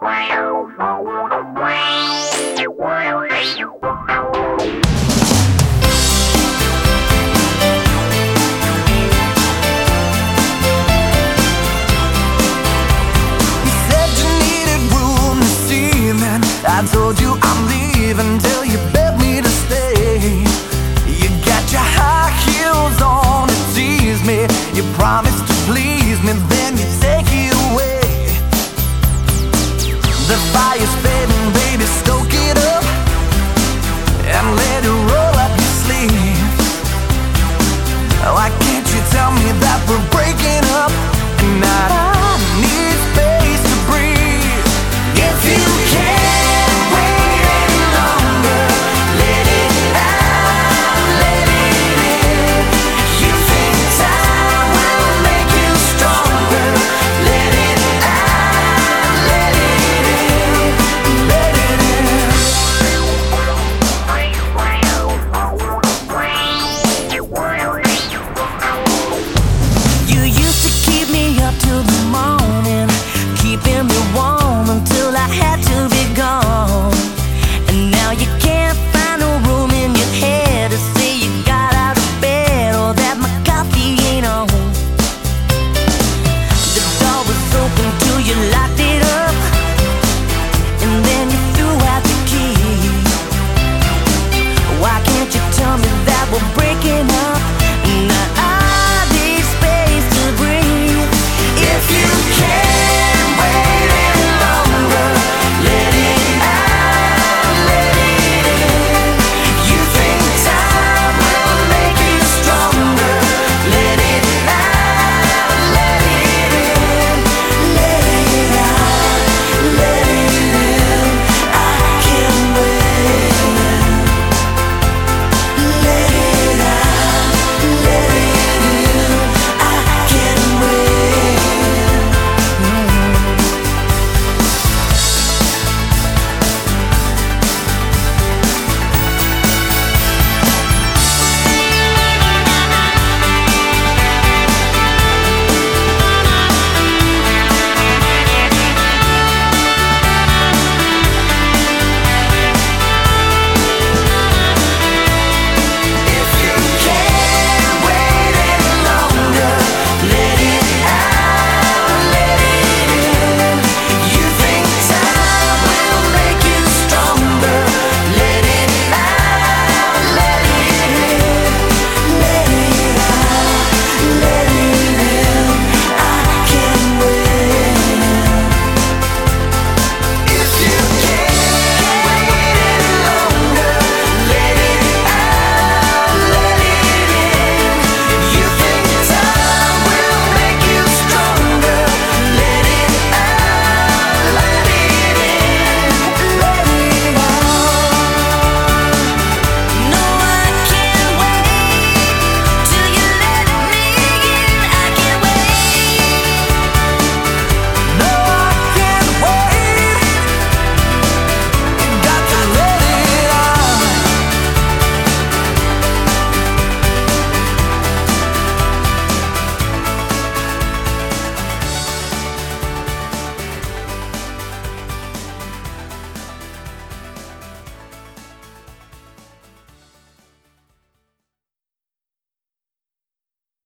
Wow. the fire's fit.